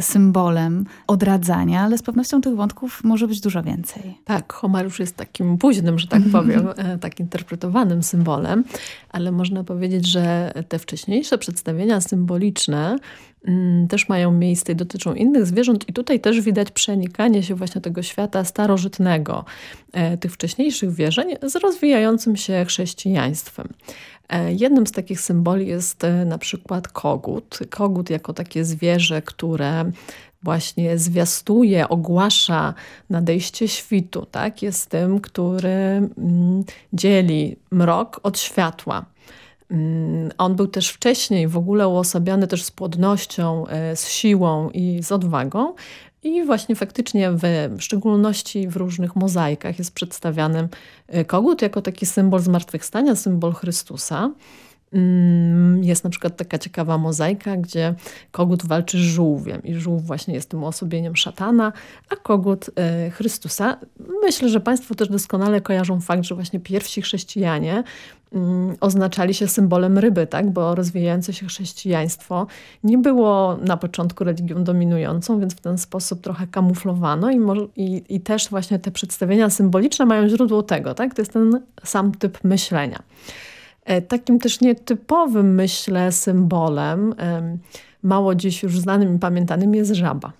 symbolem odradzania, ale z pewnością tych wątków może być dużo więcej. Tak, homar już jest takim późnym, że tak powiem, *laughs* tak interpretowanym symbolem, ale może można powiedzieć, że te wcześniejsze przedstawienia symboliczne mm, też mają miejsce i dotyczą innych zwierząt i tutaj też widać przenikanie się właśnie tego świata starożytnego, e, tych wcześniejszych wierzeń z rozwijającym się chrześcijaństwem. E, jednym z takich symboli jest e, na przykład kogut. Kogut jako takie zwierzę, które właśnie zwiastuje, ogłasza nadejście świtu, tak? jest tym, który mm, dzieli mrok od światła. Mm, on był też wcześniej w ogóle uosabiany też z płodnością, e, z siłą i z odwagą. I właśnie faktycznie w, w szczególności w różnych mozaikach jest przedstawiany e, kogut jako taki symbol zmartwychwstania, symbol Chrystusa. Mm, jest na przykład taka ciekawa mozaika, gdzie kogut walczy z żółwiem i żółw właśnie jest tym uosobieniem szatana, a kogut e, Chrystusa. Myślę, że Państwo też doskonale kojarzą fakt, że właśnie pierwsi chrześcijanie oznaczali się symbolem ryby, tak? bo rozwijające się chrześcijaństwo nie było na początku religią dominującą, więc w ten sposób trochę kamuflowano i, i, i też właśnie te przedstawienia symboliczne mają źródło tego. Tak? To jest ten sam typ myślenia. E, takim też nietypowym, myślę, symbolem, mało dziś już znanym i pamiętanym jest żaba.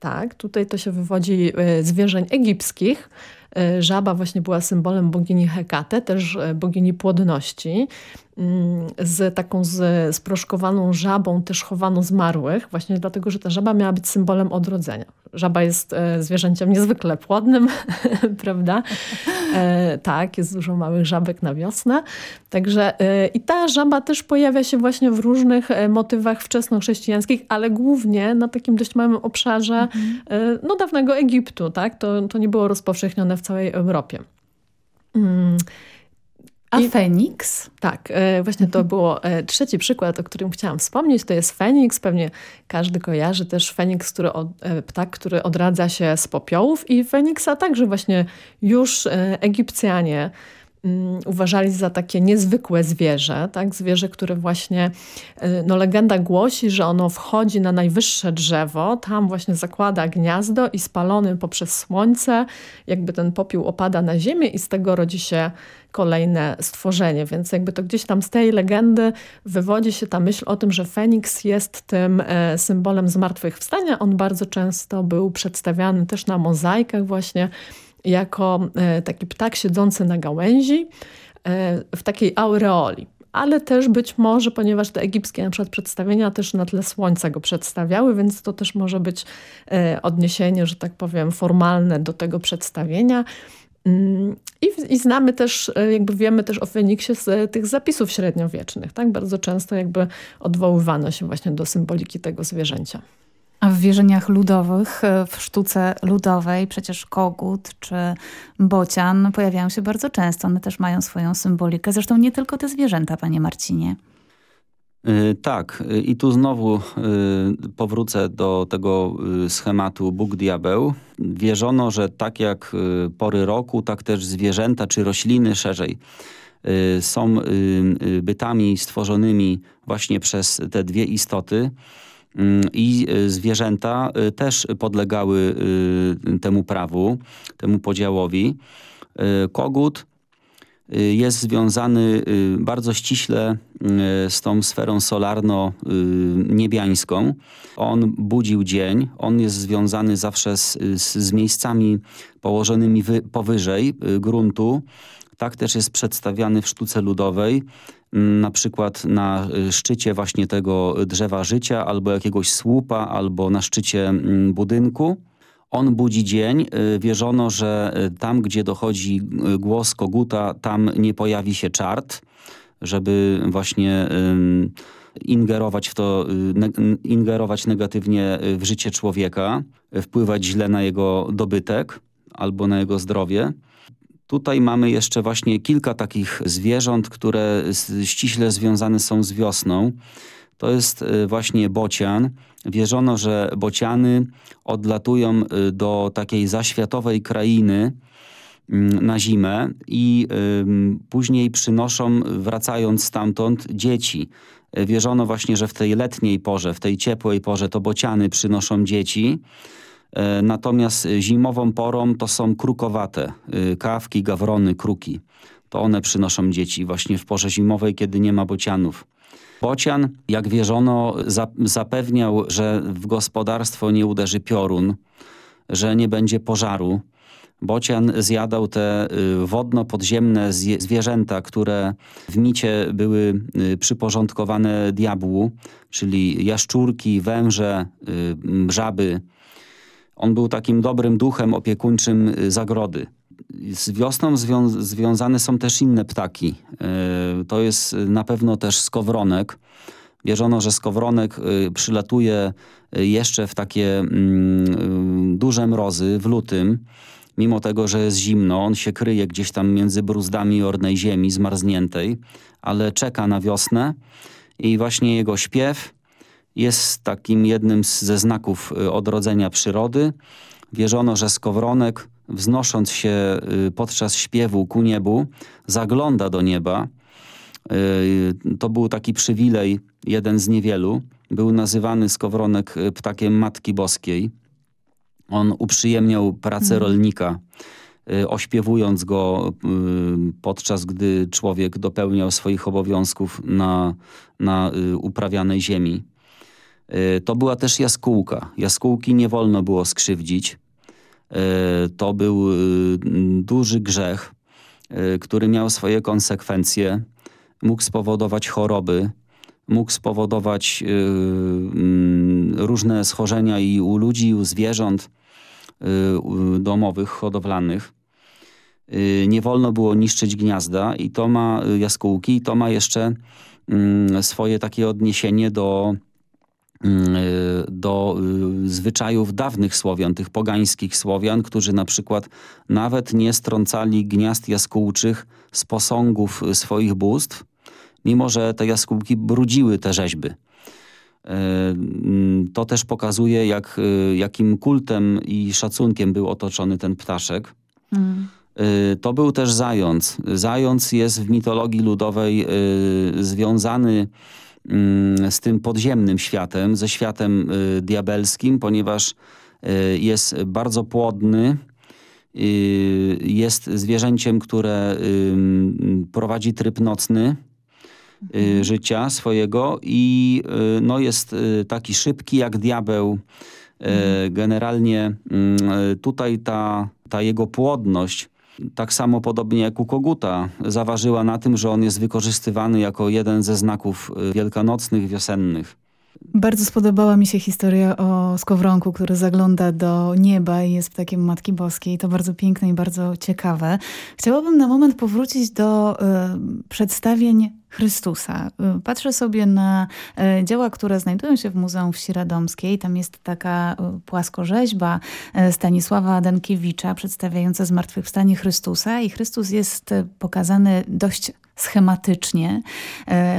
Tak, tutaj to się wywodzi e, z wierzeń egipskich. E, żaba właśnie była symbolem bogini Hekate, też bogini płodności. Mm, z taką z, sproszkowaną żabą też chowano zmarłych, właśnie dlatego, że ta żaba miała być symbolem odrodzenia. Żaba jest e, zwierzęciem niezwykle płodnym, *laughs* prawda? E, tak, jest dużo małych żabek na wiosnę. Także e, i ta żaba też pojawia się właśnie w różnych e, motywach wczesnochrześcijańskich, ale głównie na takim dość małym obszarze mhm. E, no, dawnego Egiptu. Tak? To, to nie było rozpowszechnione w całej Europie. Mm. A I, Feniks? Tak, e, właśnie to było e, trzeci przykład, o którym chciałam wspomnieć. To jest Feniks. Pewnie każdy kojarzy też Feniks, który od, e, ptak, który odradza się z popiołów. I Feniksa także właśnie już Egipcjanie Mm, uważali za takie niezwykłe zwierzę, tak? zwierzę, które właśnie, no legenda głosi, że ono wchodzi na najwyższe drzewo, tam właśnie zakłada gniazdo i spalony poprzez słońce, jakby ten popiół opada na ziemię i z tego rodzi się kolejne stworzenie, więc jakby to gdzieś tam z tej legendy wywodzi się ta myśl o tym, że Feniks jest tym e, symbolem zmartwychwstania. On bardzo często był przedstawiany też na mozaikach właśnie jako e, taki ptak siedzący na gałęzi e, w takiej aureoli. Ale też być może, ponieważ te egipskie na przykład przedstawienia też na tle słońca go przedstawiały, więc to też może być odniesienie, że tak powiem, formalne do tego przedstawienia. Mm, I, I, znamy też, jakby wiemy też o Feniksie z tych zapisów średniowiecznych. Tak? Bardzo często jakby odwoływano się właśnie do symboliki tego zwierzęcia. A w wierzeniach ludowych, e, w sztuce ludowej przecież kogut czy bocian pojawiają się bardzo często. One też mają swoją symbolikę. Zresztą nie tylko te zwierzęta, panie Marcinie. Yy, tak, yy, i tu znowu yy, powrócę do tego schematu Bóg-diabeł. Wierzono, że tak jak pory roku, tak też zwierzęta czy rośliny szerzej są bytami stworzonymi właśnie przez te dwie istoty, Mm, i y, zwierzęta y, też podlegały y, temu prawu, temu podziałowi. Kogut jest związany bardzo ściśle z tą sferą solarno-niebiańską. On budził dzień, on jest związany zawsze z, z miejscami położonymi wy, powyżej gruntu. Tak też jest przedstawiany w sztuce ludowej na przykład na y, szczycie właśnie tego drzewa życia albo jakiegoś słupa, albo na szczycie mm, budynku. On budzi dzień. Y, wierzono, że y, tam, gdzie dochodzi głos koguta, tam nie pojawi się czart, żeby właśnie ingerować w to, ingerować negatywnie w życie człowieka, wpływać źle na jego dobytek albo na jego zdrowie. Tutaj mamy jeszcze właśnie kilka takich zwierząt, które ściśle związane są z wiosną. To jest y, właśnie bocian. Wierzono, że bociany odlatują y, do takiej zaświatowej krainy mm, na zimę i później przynoszą, wracając stamtąd, dzieci. Wierzono właśnie, że w tej letniej porze, w tej ciepłej porze to bociany przynoszą dzieci. E, natomiast zimową porą to są krukowate, y, kawki, gawrony, kruki. To one przynoszą dzieci właśnie w porze zimowej, kiedy nie ma bocianów. Bocian, jak wierzono, zapewniał, że w gospodarstwo nie uderzy piorun, że nie będzie pożaru. Bocian zjadał te y, wodno-podziemne zwierzęta, które w micie były y, przyporządkowane diabłu, czyli jaszczurki, węże, żaby, on był takim dobrym duchem opiekuńczym y, zagrody. Z wiosną zwią związane są też inne ptaki. Y, to jest na pewno też skowronek. Wierzono, że skowronek y, przylatuje jeszcze w takie mm, duże mrozy w lutym. Mimo tego, że jest zimno, on się kryje gdzieś tam między bruzdami ornej ziemi zmarzniętej, ale czeka na wiosnę i właśnie jego śpiew jest takim jednym ze znaków odrodzenia przyrody. Wierzono, że skowronek wznosząc się y, podczas śpiewu ku niebu zagląda do nieba. Y, to był taki przywilej, jeden z niewielu. Był nazywany skowronek ptakiem Matki Boskiej. On uprzyjemniał pracę mhm. rolnika, ośpiewując go podczas gdy człowiek dopełniał swoich obowiązków na, na uprawianej ziemi. To była też jaskółka. Jaskółki nie wolno było skrzywdzić. E, to był e, duży grzech, który miał swoje konsekwencje. Mógł spowodować choroby, mógł spowodować mm, różne schorzenia i u ludzi, i u zwierząt domowych, hodowlanych. Nie wolno było niszczyć gniazda i to ma jaskółki i to ma jeszcze mm, swoje takie odniesienie do do y, zwyczajów dawnych Słowian, tych pogańskich Słowian, którzy na przykład nawet nie strącali gniazd jaskółczych z posągów swoich bóstw, mimo że te jaskółki brudziły te rzeźby. Y, mm, to też pokazuje, jak, jakim kultem i szacunkiem był otoczony ten ptaszek. Mm. To był też zając. Zając jest w mitologii ludowej związany Mm, z tym podziemnym światem, ze światem y, diabelskim, ponieważ y, jest bardzo płodny, y, jest zwierzęciem, które prowadzi tryb nocny mhm. życia swojego i no, jest taki szybki jak diabeł. Mhm. Generalnie mm, tutaj ta, ta jego płodność tak samo podobnie jak u koguta zaważyła na tym, że on jest wykorzystywany jako jeden ze znaków y, wielkanocnych, wiosennych. Bardzo spodobała mi się historia o skowronku, który zagląda do nieba i jest ptakiem Matki Boskiej. To bardzo piękne i bardzo ciekawe. Chciałabym na moment powrócić do y, przedstawień Chrystusa. Y, patrzę sobie na y, dzieła, które znajdują się w Muzeum Wsi Radomskiej. Tam jest taka y, płaskorzeźba Stanisława Adankiewicza przedstawiająca zmartwychwstanie Chrystusa i Chrystus jest pokazany dość schematycznie,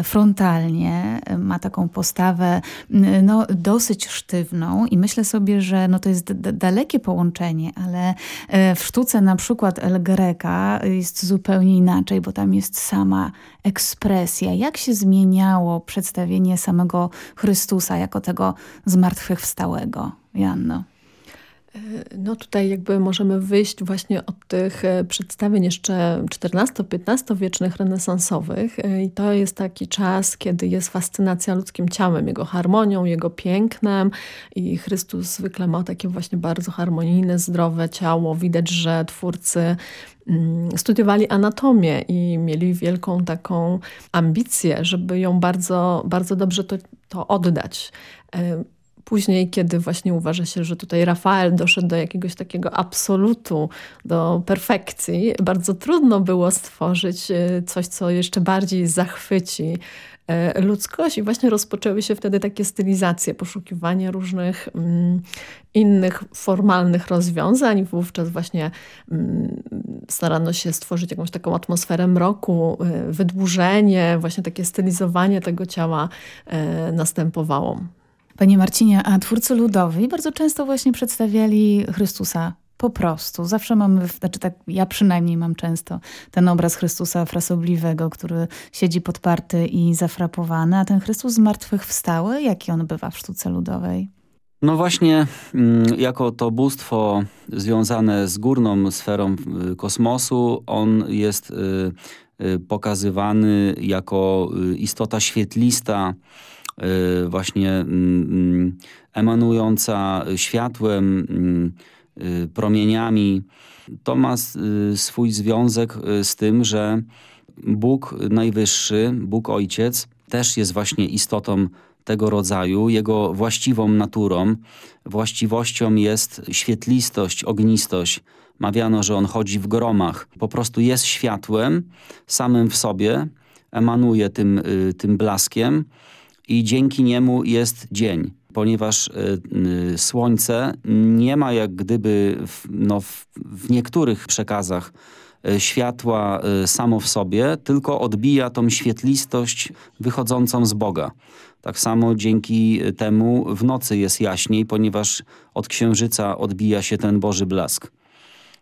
frontalnie, ma taką postawę no, dosyć sztywną i myślę sobie, że no, to jest dalekie połączenie, ale w sztuce na przykład El Greca jest zupełnie inaczej, bo tam jest sama ekspresja. Jak się zmieniało przedstawienie samego Chrystusa jako tego zmartwychwstałego? Janno. No tutaj jakby możemy wyjść właśnie od tych e, przedstawień jeszcze XIV-XV wiecznych renesansowych e, i to jest taki czas, kiedy jest fascynacja ludzkim ciałem, jego harmonią, jego pięknem i Chrystus zwykle ma takie właśnie bardzo harmonijne, zdrowe ciało. Widać, że twórcy mm, studiowali anatomię i mieli wielką taką ambicję, żeby ją bardzo, bardzo dobrze to, to oddać. E, Później, kiedy właśnie uważa się, że tutaj Rafael doszedł do jakiegoś takiego absolutu, do perfekcji, bardzo trudno było stworzyć e, coś, co jeszcze bardziej zachwyci e, ludzkość i właśnie rozpoczęły się wtedy takie stylizacje, poszukiwanie różnych mm, innych formalnych rozwiązań. Wówczas właśnie mm, starano się stworzyć jakąś taką atmosferę mroku, wydłużenie, właśnie takie stylizowanie tego ciała następowało. Panie Marcinie, a twórcy ludowi bardzo często właśnie przedstawiali Chrystusa po prostu. Zawsze mamy, znaczy tak, ja przynajmniej mam często ten obraz Chrystusa frasobliwego, który siedzi podparty i zafrapowany, a ten Chrystus zmartwychwstały, jaki on bywa w sztuce ludowej? No właśnie, mm, jako to bóstwo związane z górną sferą y, kosmosu, on jest y, y, pokazywany jako istota świetlista, właśnie mm, mm, emanująca światłem, Y, promieniami. To ma y, swój związek y, z tym, że Bóg Najwyższy, Bóg Ojciec też jest właśnie istotą tego rodzaju, jego właściwą naturą. Właściwością jest świetlistość, ognistość. Mawiano, że on chodzi w gromach. Po prostu jest światłem samym w sobie, emanuje tym, tym blaskiem i dzięki niemu jest dzień ponieważ y, y, słońce nie ma jak gdyby w, no, w, w niektórych przekazach y, światła samo w sobie, tylko odbija tą świetlistość wychodzącą z Boga. Tak samo dzięki temu w nocy jest jaśniej, ponieważ od księżyca odbija się ten Boży blask.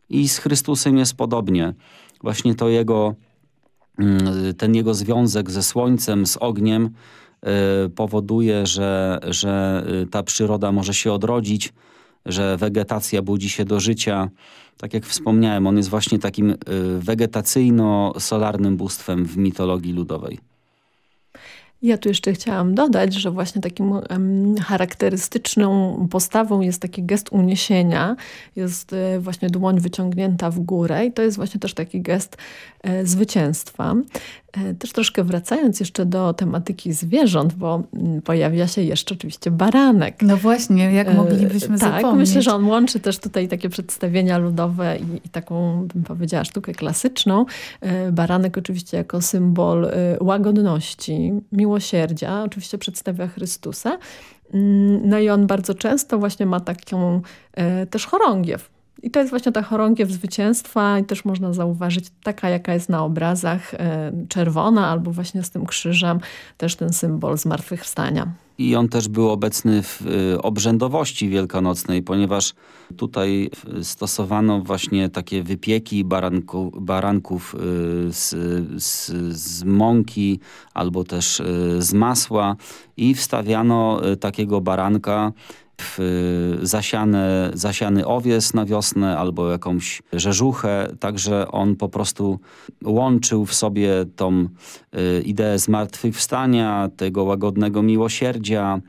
I z Chrystusem jest podobnie. Właśnie to jego, ten jego związek ze słońcem, z ogniem Y, powoduje, że, że y, ta przyroda może się odrodzić, że wegetacja budzi się do życia. Tak jak wspomniałem, on jest właśnie takim y, wegetacyjno-solarnym bóstwem w mitologii ludowej. Ja tu jeszcze chciałam dodać, że właśnie takim charakterystyczną postawą jest taki gest uniesienia. Jest y, właśnie dłoń wyciągnięta w górę i to jest właśnie też taki gest e, zwycięstwa. E, też troszkę wracając jeszcze do tematyki zwierząt, bo mm, pojawia się jeszcze oczywiście baranek. No właśnie, jak e, moglibyśmy tak, zapomnieć? myślę, że on łączy też tutaj takie przedstawienia ludowe i, i taką, bym powiedziała, sztukę klasyczną. E, baranek oczywiście jako symbol łagodności, miłosierdzia, oczywiście przedstawia Chrystusa. Mm, no i on bardzo często właśnie ma taką też chorągiew i to jest właśnie ta chorągiew zwycięstwa i też można zauważyć taka, jaka jest na obrazach, e, czerwona albo właśnie z tym krzyżem, też ten symbol zmartwychwstania. I on też był obecny w e, obrzędowości wielkanocnej, ponieważ tutaj stosowano właśnie takie wypieki baranku, baranków e, z, z, z mąki albo też z masła i wstawiano takiego baranka zasiane, zasiany owies na wiosnę albo jakąś rzeżuchę, także on po prostu łączył w sobie tą y, ideę zmartwychwstania, tego łagodnego miłosierdzia,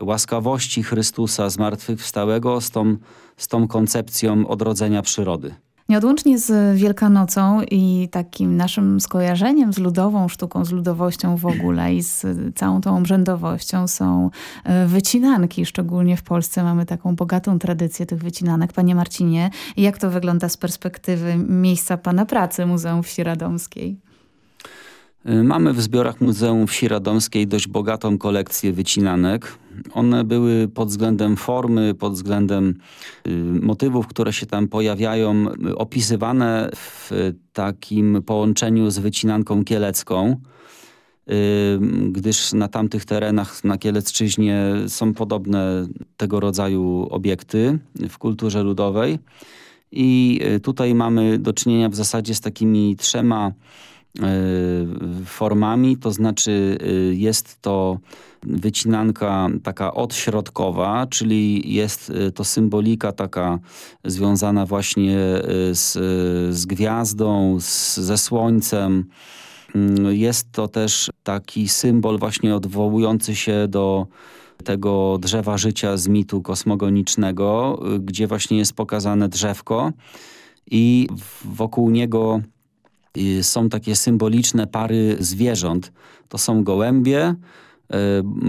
łaskawości Chrystusa zmartwychwstałego z tą, z tą koncepcją odrodzenia przyrody. Nieodłącznie z Wielkanocą i takim naszym skojarzeniem z ludową sztuką, z ludowością w ogóle i z całą tą obrzędowością są e, wycinanki. Szczególnie w Polsce mamy taką bogatą tradycję tych wycinanek. Panie Marcinie, jak to wygląda z perspektywy miejsca Pana pracy Muzeum Wsi Radomskiej? Y, mamy w zbiorach Muzeum Wsi Radomskiej dość bogatą kolekcję wycinanek. One były pod względem formy, pod względem y, motywów, które się tam pojawiają, opisywane w takim połączeniu z wycinanką kielecką y, gdyż na tamtych terenach na Kielecczyźnie są podobne tego rodzaju obiekty w kulturze ludowej. I tutaj mamy do czynienia w zasadzie z takimi trzema formami, to znaczy e, jest to wycinanka taka odśrodkowa, czyli jest e, to symbolika taka związana właśnie z, z gwiazdą, z, ze słońcem. Mm, jest to też taki symbol właśnie odwołujący się do tego drzewa życia z mitu kosmogonicznego, gdzie właśnie jest pokazane drzewko i wokół niego są takie symboliczne pary zwierząt. To są gołębie, e,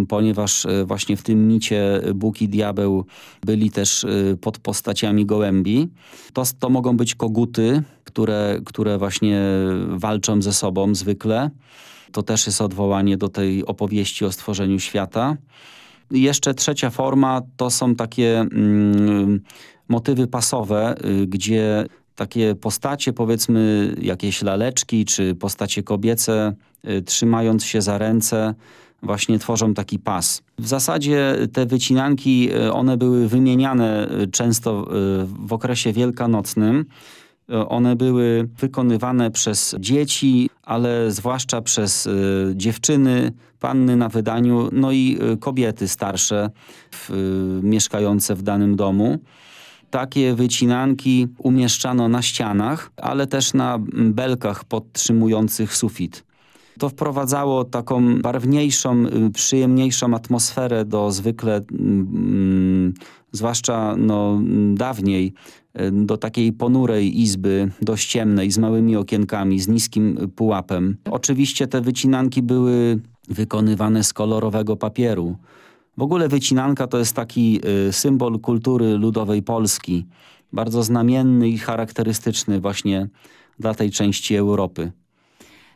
ponieważ e, właśnie w tym micie Bóg i diabeł byli też e, pod postaciami gołębi. To, to mogą być koguty, które, które właśnie walczą ze sobą zwykle. To też jest odwołanie do tej opowieści o stworzeniu świata. I jeszcze trzecia forma to są takie mm, motywy pasowe, gdzie takie postacie, powiedzmy jakieś laleczki czy postacie kobiece, y, trzymając się za ręce, właśnie tworzą taki pas. W zasadzie te wycinanki, y, one były wymieniane y, często w okresie wielkanocnym. One były wykonywane przez dzieci, ale zwłaszcza przez dziewczyny, panny na wydaniu, no i kobiety starsze w, mieszkające w danym domu. Takie wycinanki umieszczano na ścianach, ale też na belkach podtrzymujących sufit. To wprowadzało taką barwniejszą, y, przyjemniejszą atmosferę do zwykle, mm, zwłaszcza no, dawniej, y, do takiej ponurej izby, dość ciemnej, z małymi okienkami, z niskim pułapem. Oczywiście te wycinanki były wykonywane z kolorowego papieru. W ogóle wycinanka to jest taki y, symbol kultury ludowej Polski. Bardzo znamienny i charakterystyczny właśnie dla tej części Europy.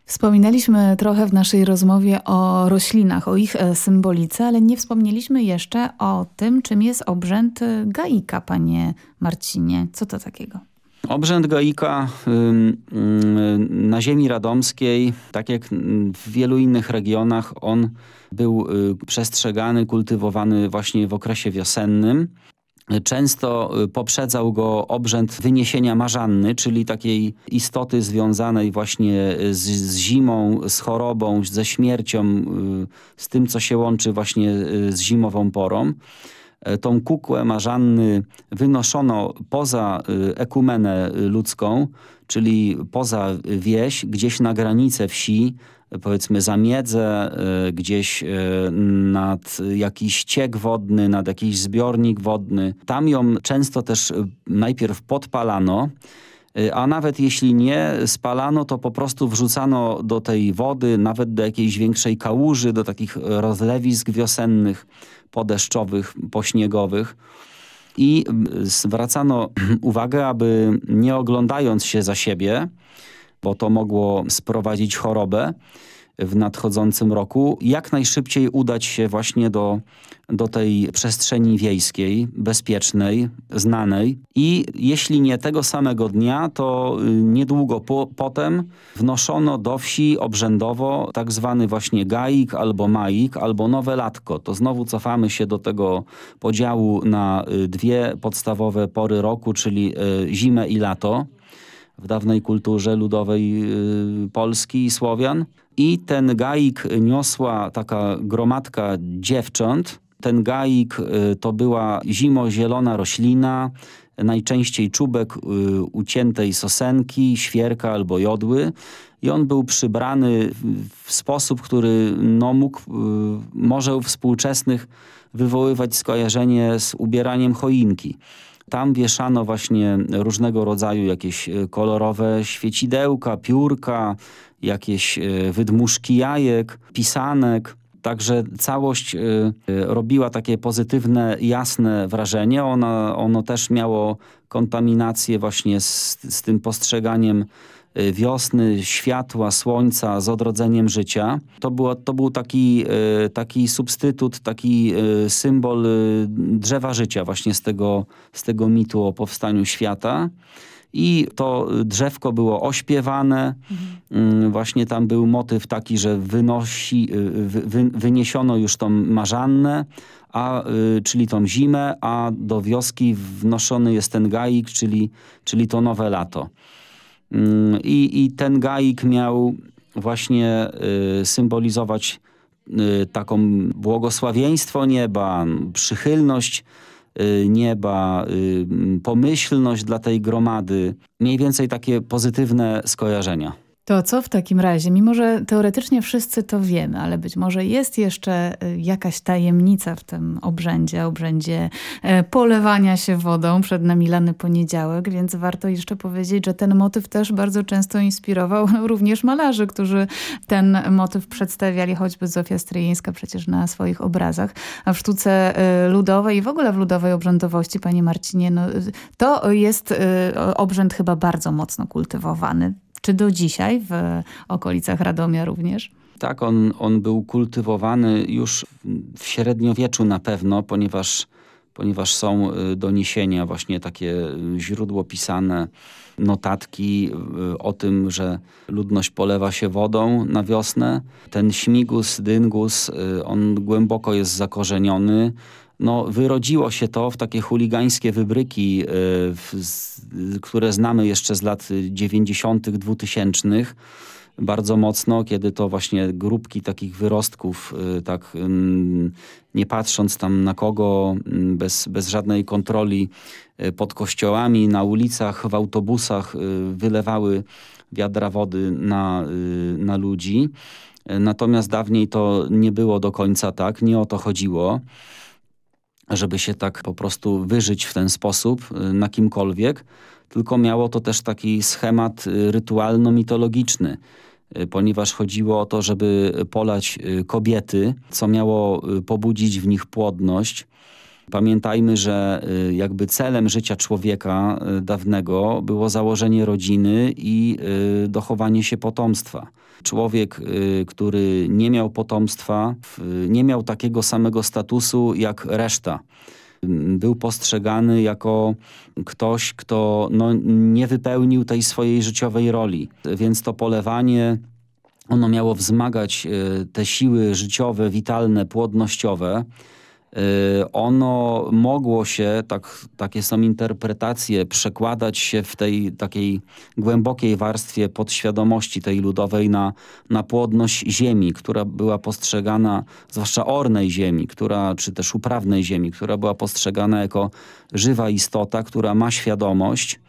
Wspominaliśmy trochę w naszej rozmowie o roślinach, o ich e, symbolice, ale nie wspomnieliśmy jeszcze o tym, czym jest obrzęd gaika, panie Marcinie. Co to takiego? Obrzęd Gaika na ziemi radomskiej, tak jak w wielu innych regionach, on był y, przestrzegany, kultywowany właśnie w okresie wiosennym. Często y, poprzedzał go obrzęd wyniesienia marzanny, czyli takiej istoty związanej właśnie z, z, zimą, z chorobą, ze śmiercią, y, z tym, co się łączy właśnie z zimową porą. E, tą kukłę Marzanny wynoszono poza y, ekumenę ludzką, czyli poza wieś, gdzieś na granicę wsi, powiedzmy za miedzę, y, gdzieś nad jakiś ciek wodny, nad jakiś zbiornik wodny. Tam ją często też najpierw podpalano, a nawet jeśli nie spalano, to po prostu wrzucano do tej wody, nawet do jakiejś większej kałuży, do takich rozlewisk wiosennych podeszczowych, pośniegowych. I zwracano *clears throat* uwagę, aby nie oglądając się za siebie, bo to mogło sprowadzić chorobę, w nadchodzącym roku, jak najszybciej udać się właśnie do, do tej przestrzeni wiejskiej, bezpiecznej, znanej. I jeśli nie tego samego dnia, to y, niedługo po, potem wnoszono do wsi obrzędowo tak zwany właśnie gaik albo maik albo nowe latko. To znowu cofamy się do tego podziału na y, dwie podstawowe pory roku, czyli y, zimę i lato w dawnej kulturze ludowej Polski i Słowian i ten gaik niosła taka gromadka dziewcząt. Ten gaik y, to była zimozielona roślina, najczęściej czubek y, uciętej sosenki, świerka albo jodły i on był przybrany w sposób, który no, mógł y, może u współczesnych wywoływać skojarzenie z ubieraniem choinki. Tam wieszano właśnie różnego rodzaju jakieś kolorowe świecidełka, piórka, jakieś e, wydmuszki jajek, pisanek. Także całość e, robiła takie pozytywne, jasne wrażenie. Ona, ono też miało kontaminację właśnie z, z tym postrzeganiem e, wiosny, światła, słońca, z odrodzeniem życia. To, było, to był taki, taki substytut, taki symbol drzewa życia właśnie z tego, z tego mitu o powstaniu świata i to drzewko było ośpiewane. Mhm. Właśnie tam był motyw taki, że wynosi, y, wy, wyniesiono już tą marzannę, a, y, czyli tą zimę, a do wioski wnoszony jest ten gaik, czyli, czyli to nowe lato. Mm, I, I ten gaik miał właśnie y, symbolizować taką błogosławieństwo nieba, przychylność nieba, y, pomyślność dla tej gromady. Mniej więcej takie pozytywne skojarzenia. To co w takim razie? Mimo, że teoretycznie wszyscy to wiemy, ale być może jest jeszcze y, jakaś tajemnica w tym obrzędzie, obrzędzie e, polewania się wodą przed namilany poniedziałek, więc warto jeszcze powiedzieć, że ten motyw też bardzo często inspirował *laughs* również malarzy, którzy ten motyw przedstawiali, choćby Zofia Stryjeńska przecież na swoich obrazach. A w sztuce e, ludowej i w ogóle w ludowej obrzędowości, panie Marcinie, no, to jest e, obrzęd chyba bardzo mocno kultywowany. Czy do dzisiaj w okolicach Radomia również? Tak, on, on był kultywowany już w średniowieczu na pewno, ponieważ ponieważ są doniesienia, właśnie takie źródło pisane, notatki o tym, że ludność polewa się wodą na wiosnę. Ten śmigus, dyngus, on głęboko jest zakorzeniony no, wyrodziło się to w takie chuligańskie wybryki, e, które znamy jeszcze z lat 90., 2000 bardzo mocno, kiedy to właśnie grupki takich wyrostków, e, tak nie patrząc tam na kogo, bez, bez żadnej kontroli e, pod kościołami, na ulicach, w autobusach wylewały wiadra wody na, na ludzi. Natomiast dawniej to nie było do końca tak, nie o to chodziło żeby się tak po prostu wyżyć w ten sposób y, na kimkolwiek, tylko miało to też taki schemat y, rytualno-mitologiczny, y, ponieważ chodziło o to, żeby polać kobiety, co miało pobudzić w nich płodność. Pamiętajmy, że jakby celem życia człowieka dawnego było założenie rodziny i dochowanie się potomstwa. Człowiek, y, który nie miał potomstwa, nie miał takiego samego statusu jak reszta. Był postrzegany jako ktoś, kto no, nie wypełnił tej swojej życiowej roli. Więc to polewanie ono miało wzmagać y, te siły życiowe, witalne, płodnościowe, ono mogło się, tak, takie są interpretacje, przekładać się w tej takiej głębokiej warstwie podświadomości tej ludowej na, na płodność ziemi, która była postrzegana, zwłaszcza ornej ziemi, która, czy też uprawnej ziemi, która była postrzegana jako żywa istota, która ma świadomość,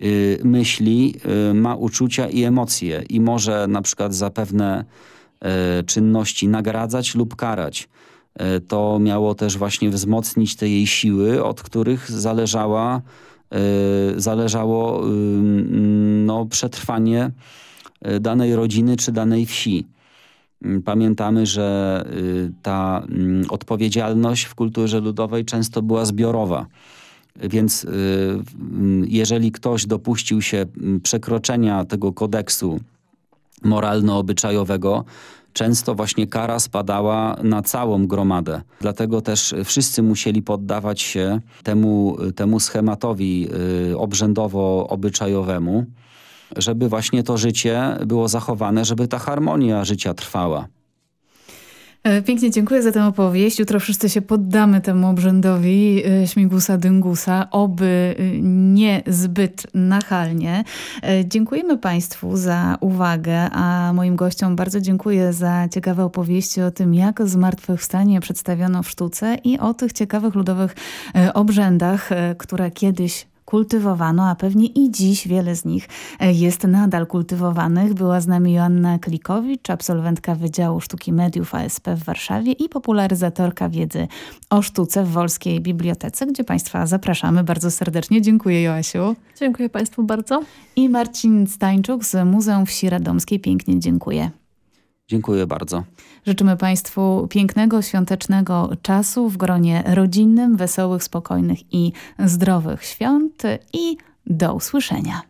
yy, myśli, yy, ma uczucia i emocje i może na przykład za pewne yy, czynności nagradzać lub karać. E, to miało też właśnie wzmocnić te jej siły, od których zależała, e, zależało no, przetrwanie e, danej rodziny czy danej wsi. Pamiętamy, że ta mm, odpowiedzialność w kulturze ludowej często była zbiorowa. Więc jeżeli ktoś dopuścił się przekroczenia tego kodeksu moralno-obyczajowego, często właśnie kara spadała na całą gromadę. Dlatego też wszyscy musieli poddawać się temu, temu schematowi y, obrzędowo-obyczajowemu, żeby właśnie to życie było zachowane, żeby ta harmonia życia trwała. E, pięknie dziękuję za tę opowieść. Jutro wszyscy się poddamy temu obrzędowi e, śmigusa dyngusa, oby e, nie zbyt nachalnie. Dziękujemy Państwu za uwagę, a moim gościom bardzo dziękuję za ciekawe opowieści o tym, jak zmartwychwstanie przedstawiono w sztuce i o tych ciekawych ludowych obrzędach, które kiedyś kultywowano, a pewnie i dziś wiele z nich e, jest nadal kultywowanych. Była z nami Joanna Klikowicz, absolwentka Wydziału Sztuki Mediów ASP w Warszawie i popularyzatorka wiedzy o sztuce w Wolskiej Bibliotece, gdzie Państwa zapraszamy bardzo serdecznie. Dziękuję Joasiu. Dziękuję Państwu bardzo. I Marcin Stańczuk z Muzeum Wsi Radomskiej. Pięknie dziękuję. Dziękuję bardzo. Życzymy Państwu pięknego, świątecznego czasu w gronie rodzinnym, wesołych, spokojnych i zdrowych świąt i do usłyszenia.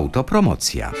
Autopromocja.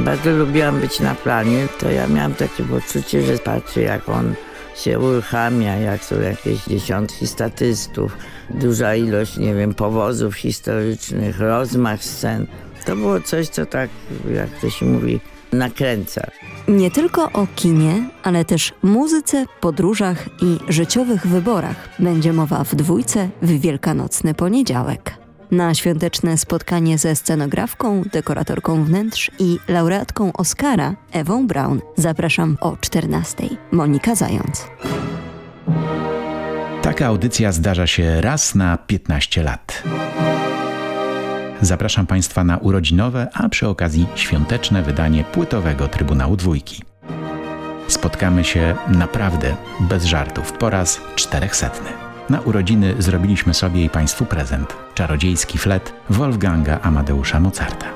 Bardzo lubiłam być na planie, to ja miałam takie poczucie, że patrzę jak on się uruchamia, jak są jakieś dziesiątki statystów, duża ilość, nie wiem, powozów historycznych, rozmach scen. To było coś, co tak, jak to się mówi, nakręca. Nie tylko o kinie, ale też muzyce, podróżach i życiowych wyborach będzie mowa w dwójce w Wielkanocny poniedziałek. Na świąteczne spotkanie ze scenografką, dekoratorką wnętrz i laureatką Oscara Ewą Braun zapraszam o 14. Monika Zając. Taka audycja zdarza się raz na 15 lat. Zapraszam Państwa na urodzinowe, a przy okazji świąteczne wydanie płytowego Trybunału Dwójki. Spotkamy się naprawdę bez żartów po raz czterechsetny. Na urodziny zrobiliśmy sobie i Państwu prezent. Czarodziejski flet Wolfganga Amadeusza Mozarta.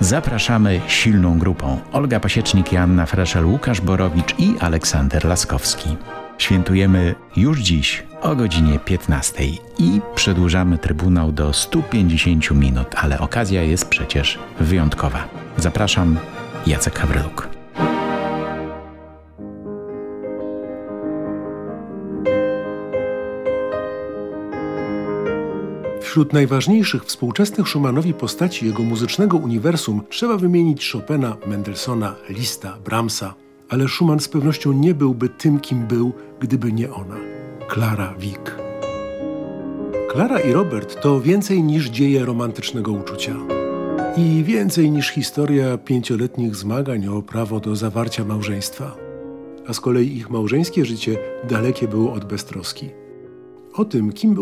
Zapraszamy silną grupą. Olga Pasiecznik, Joanna Freszel, Łukasz Borowicz i Aleksander Laskowski. Świętujemy już dziś o godzinie 15 i przedłużamy Trybunał do 150 minut, ale okazja jest przecież wyjątkowa. Zapraszam, Jacek Hawryluk. Wśród najważniejszych współczesnych Schumannowi postaci jego muzycznego uniwersum trzeba wymienić Chopina, Mendelssohna, Lista, Brahmsa. Ale Schumann z pewnością nie byłby tym, kim był, gdyby nie ona. Klara Wieck. Klara i Robert to więcej niż dzieje romantycznego uczucia. I więcej niż historia pięcioletnich zmagań o prawo do zawarcia małżeństwa. A z kolei ich małżeńskie życie dalekie było od beztroski. O tym, kim był